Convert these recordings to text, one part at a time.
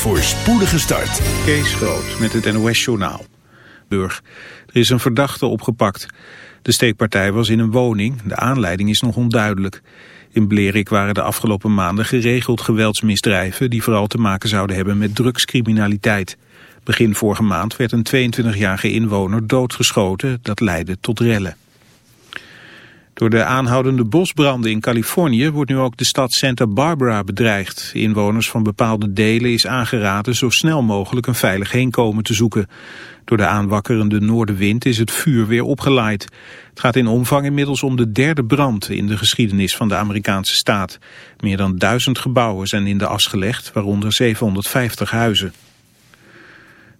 voor spoedige start. Kees Groot met het NOS-journaal. Burg. Er is een verdachte opgepakt. De steekpartij was in een woning. De aanleiding is nog onduidelijk. In Blerik waren de afgelopen maanden geregeld geweldsmisdrijven... die vooral te maken zouden hebben met drugscriminaliteit. Begin vorige maand werd een 22-jarige inwoner doodgeschoten. Dat leidde tot rellen. Door de aanhoudende bosbranden in Californië wordt nu ook de stad Santa Barbara bedreigd. Inwoners van bepaalde delen is aangeraden zo snel mogelijk een veilig heenkomen te zoeken. Door de aanwakkerende noordenwind is het vuur weer opgelaaid. Het gaat in omvang inmiddels om de derde brand in de geschiedenis van de Amerikaanse staat. Meer dan duizend gebouwen zijn in de as gelegd, waaronder 750 huizen.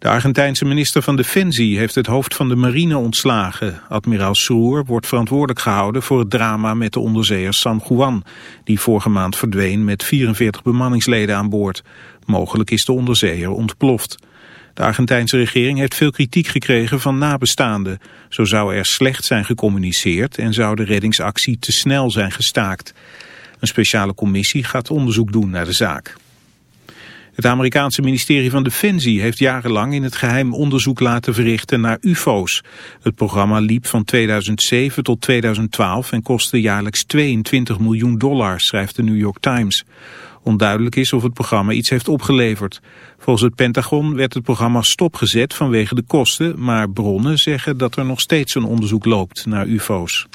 De Argentijnse minister van Defensie heeft het hoofd van de marine ontslagen. Admiraal Sroer wordt verantwoordelijk gehouden voor het drama met de onderzeeër San Juan, die vorige maand verdween met 44 bemanningsleden aan boord. Mogelijk is de onderzeeër ontploft. De Argentijnse regering heeft veel kritiek gekregen van nabestaanden. Zo zou er slecht zijn gecommuniceerd en zou de reddingsactie te snel zijn gestaakt. Een speciale commissie gaat onderzoek doen naar de zaak. Het Amerikaanse ministerie van Defensie heeft jarenlang in het geheim onderzoek laten verrichten naar ufo's. Het programma liep van 2007 tot 2012 en kostte jaarlijks 22 miljoen dollar, schrijft de New York Times. Onduidelijk is of het programma iets heeft opgeleverd. Volgens het Pentagon werd het programma stopgezet vanwege de kosten, maar bronnen zeggen dat er nog steeds een onderzoek loopt naar ufo's.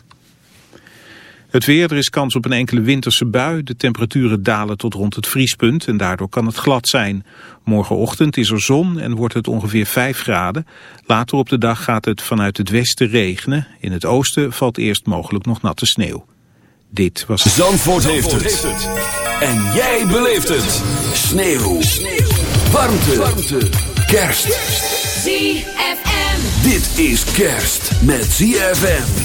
Het weer, er is kans op een enkele winterse bui. De temperaturen dalen tot rond het vriespunt en daardoor kan het glad zijn. Morgenochtend is er zon en wordt het ongeveer 5 graden. Later op de dag gaat het vanuit het westen regenen. In het oosten valt eerst mogelijk nog natte sneeuw. Dit was... Zandvoort, heeft, het. En jij beleeft het. Sneeuw. sneeuw. Warmte. Warmte. Kerst. ZFM. Dit is kerst met ZFM.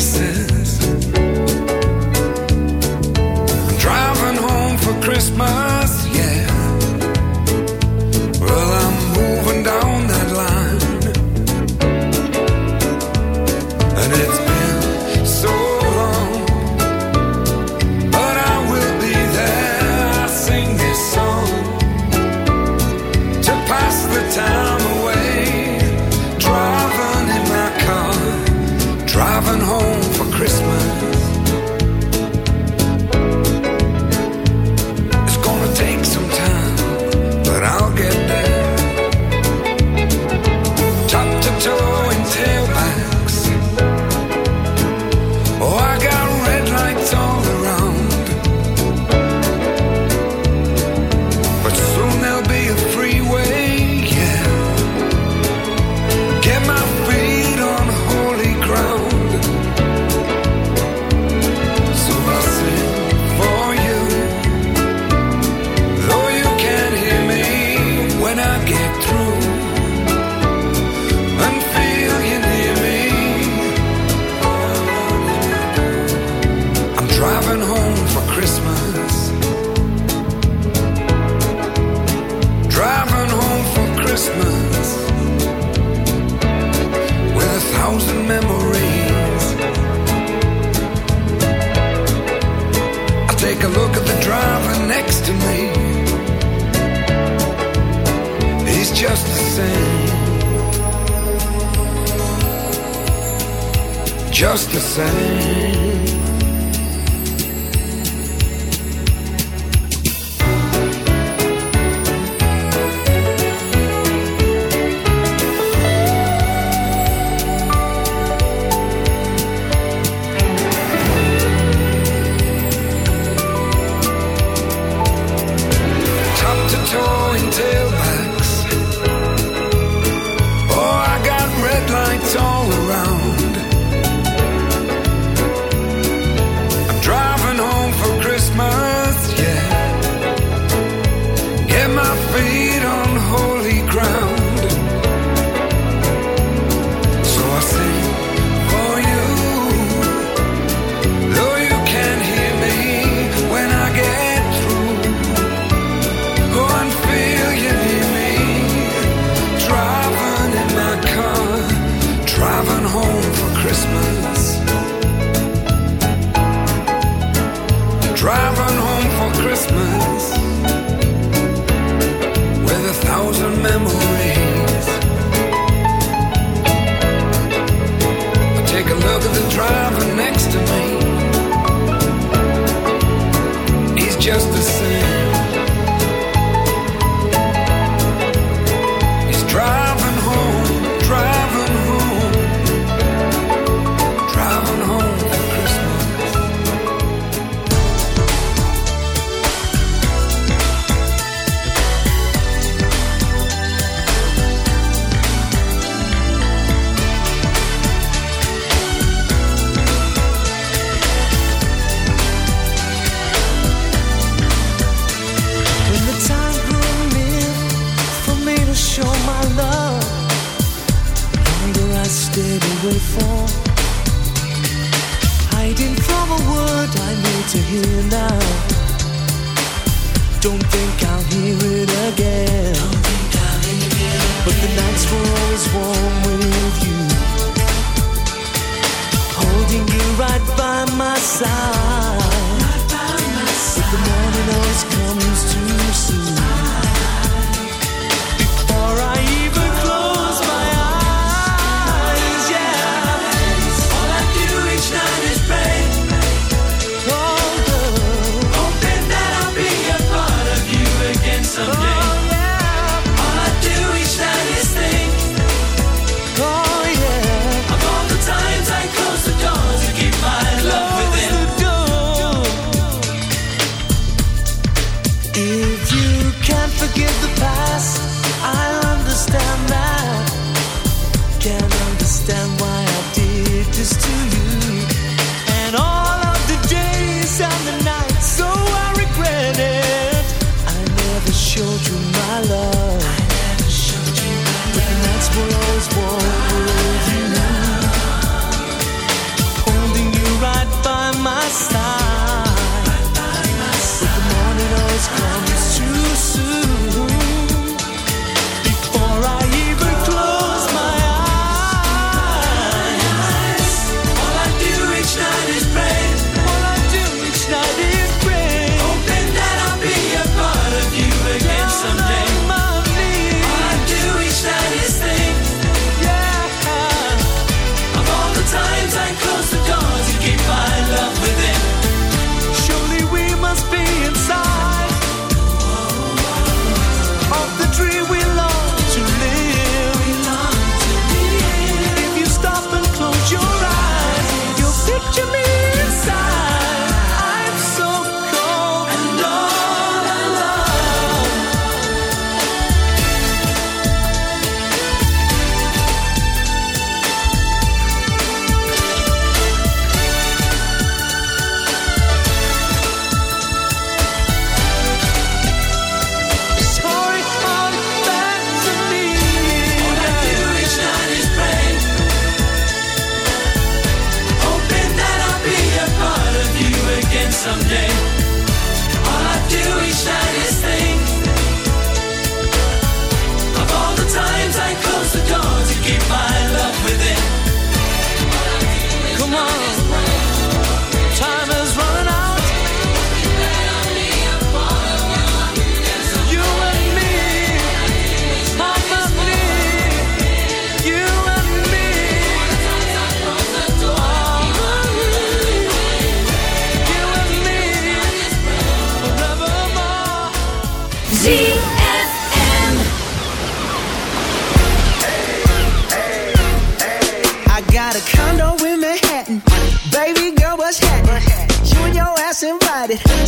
死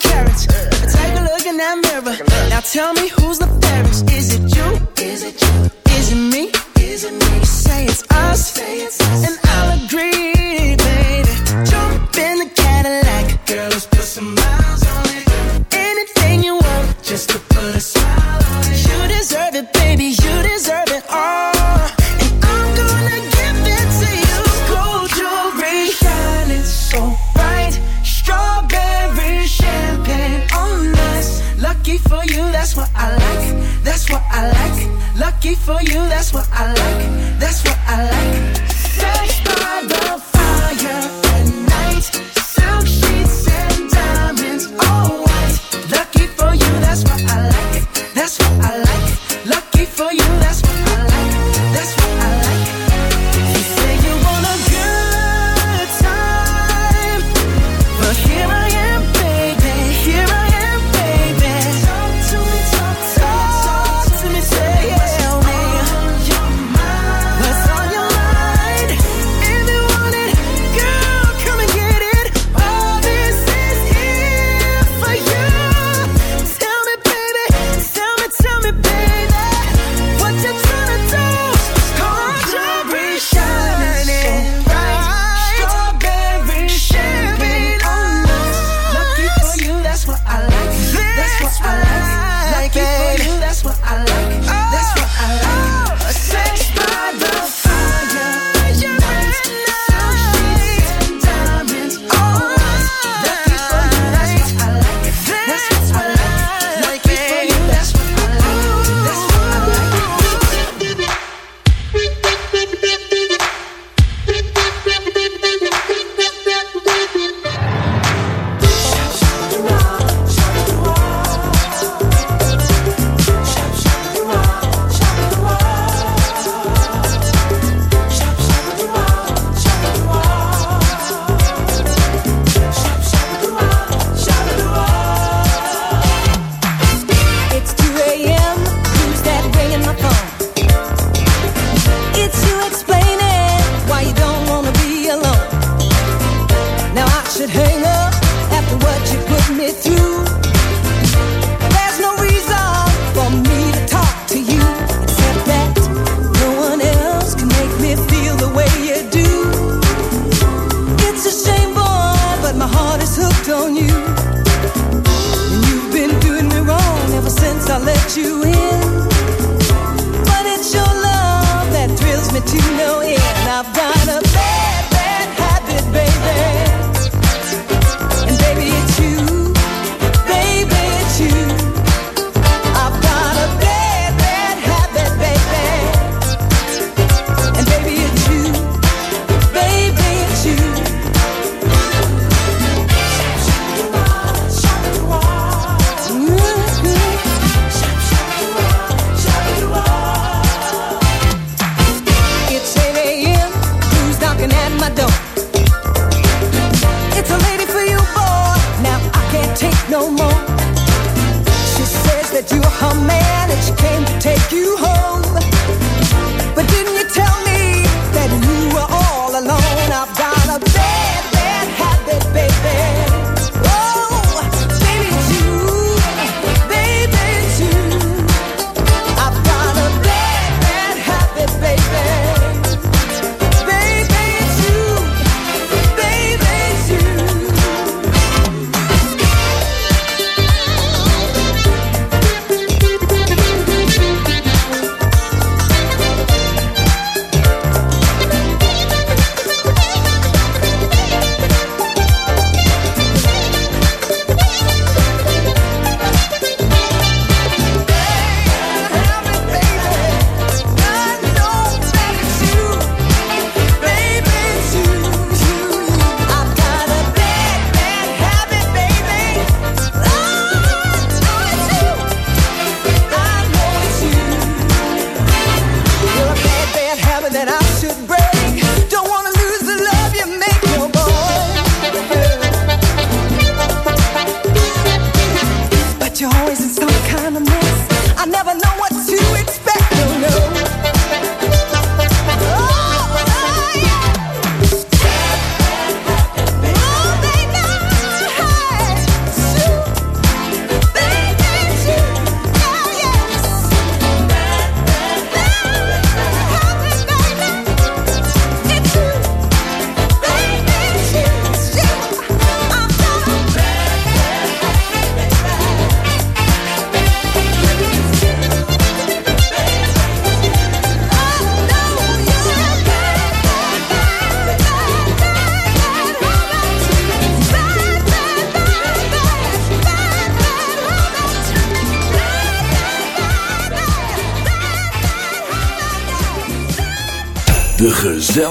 carrots. Take a look in that mirror. Now tell me who's the fairest. Is it you? Is it you? Is it me? Is it me? You say it's us. Say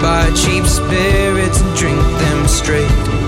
Buy cheap spirits and drink them straight.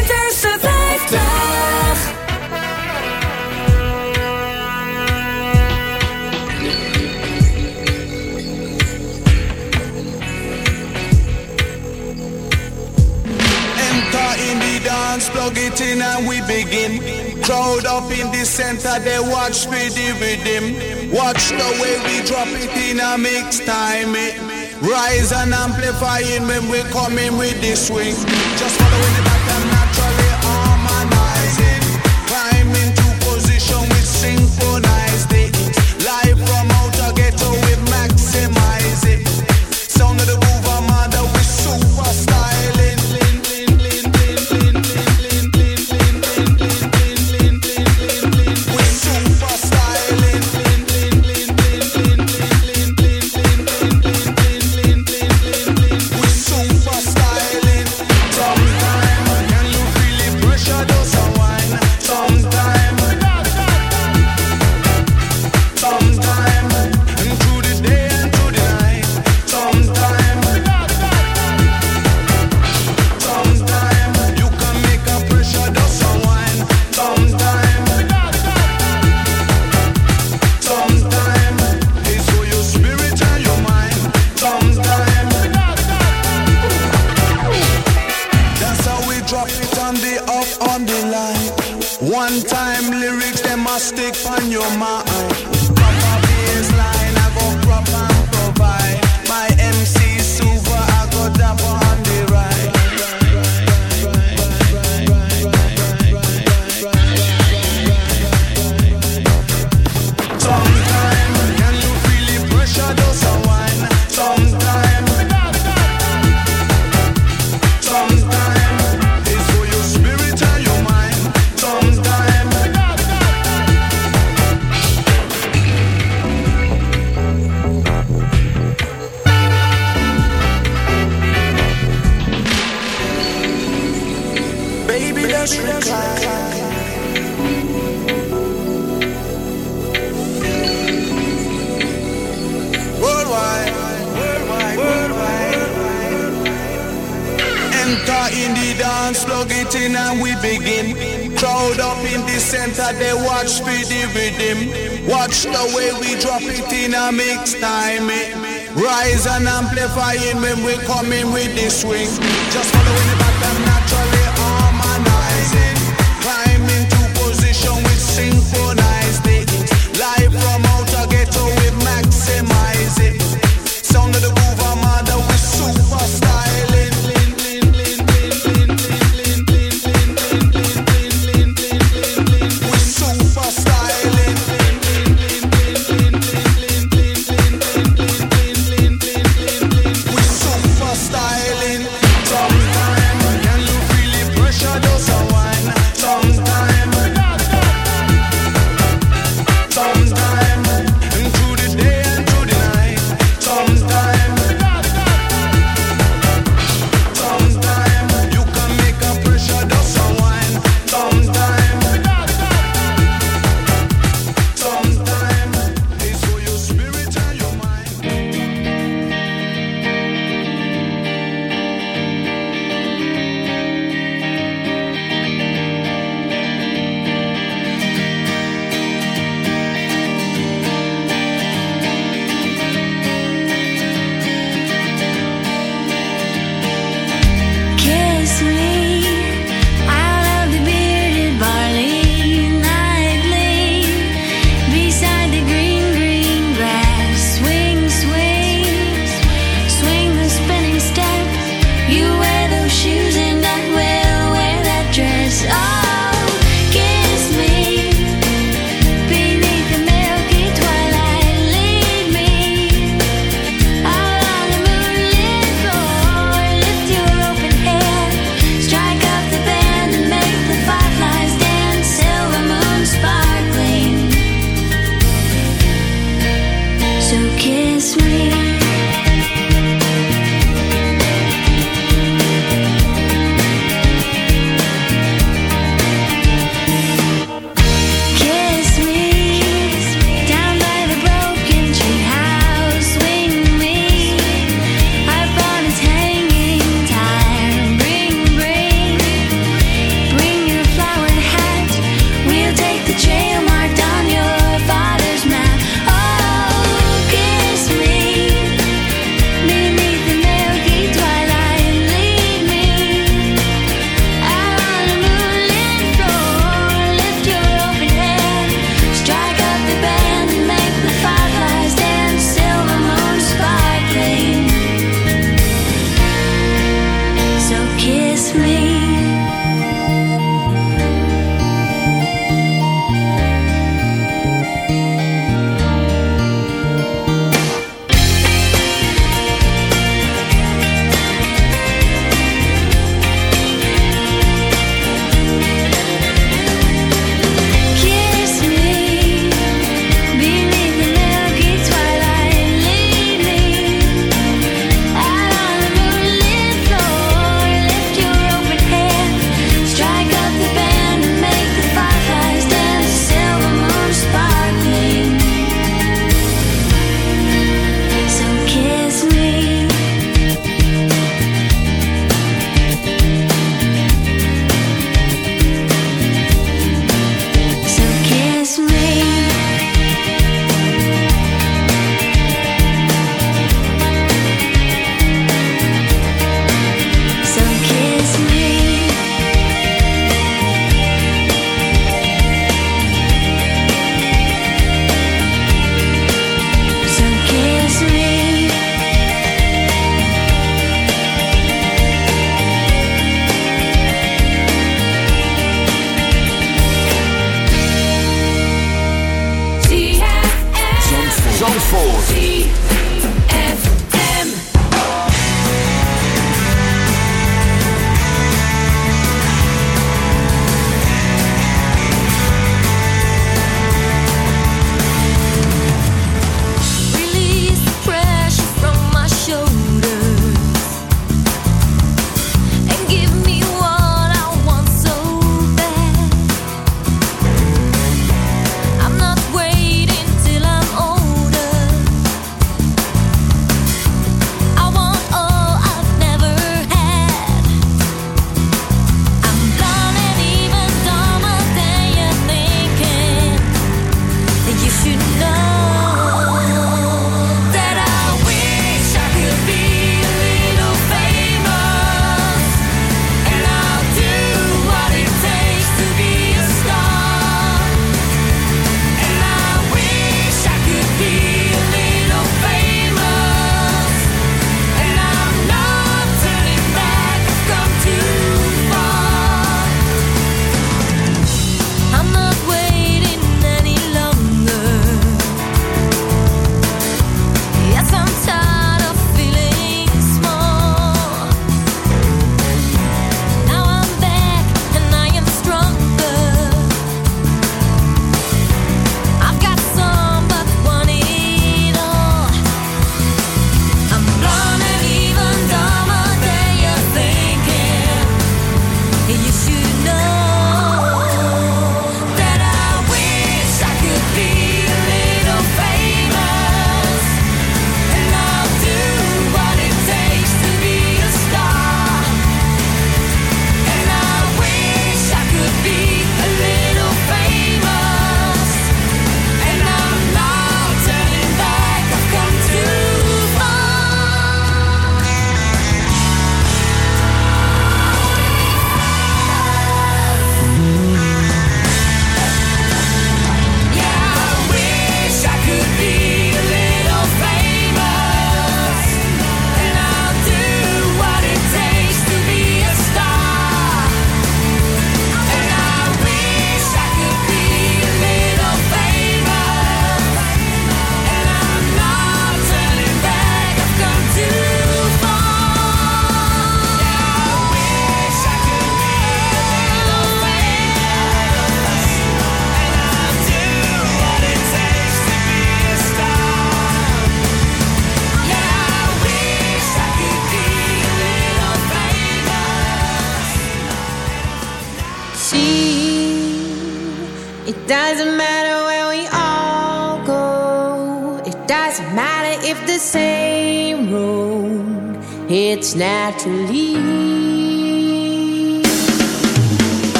De Winterse 50. Enter in the dance, plug it in and we begin. Crowd up in the center, they watch for the rhythm. Watch the way we drop it in a mix time. It rise and amplifying when we come in with the swing. Just following the pattern come in with the swing.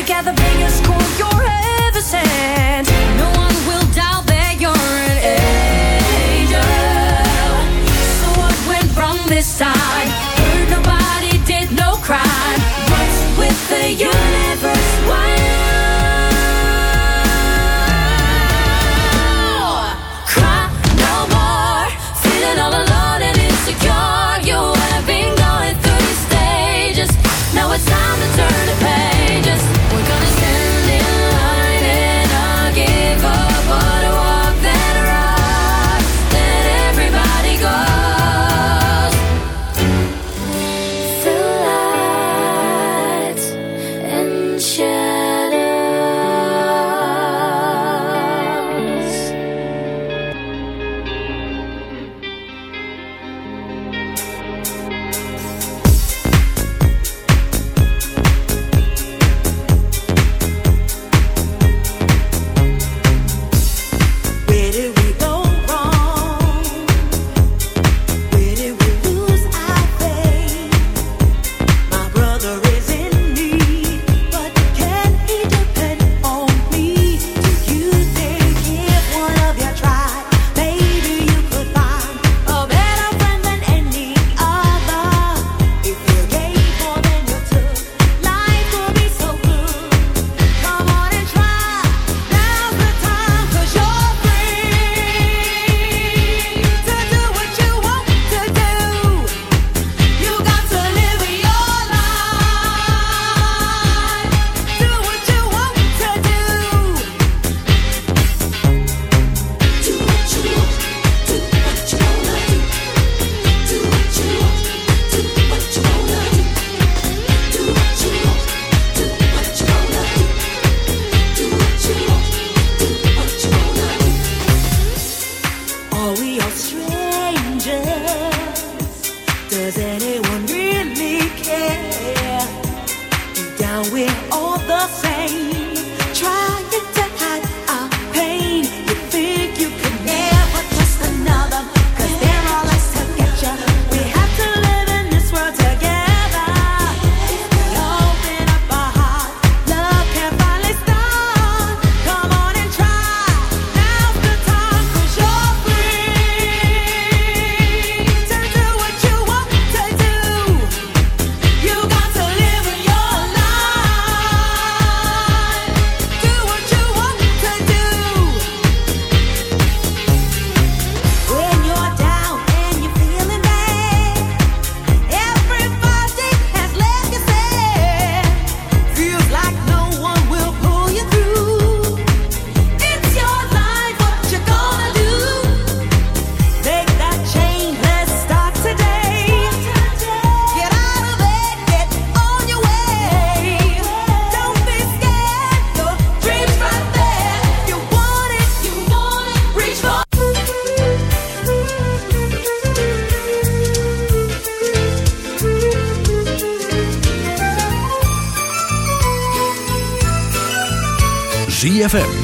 You got the biggest cool you're ever sent.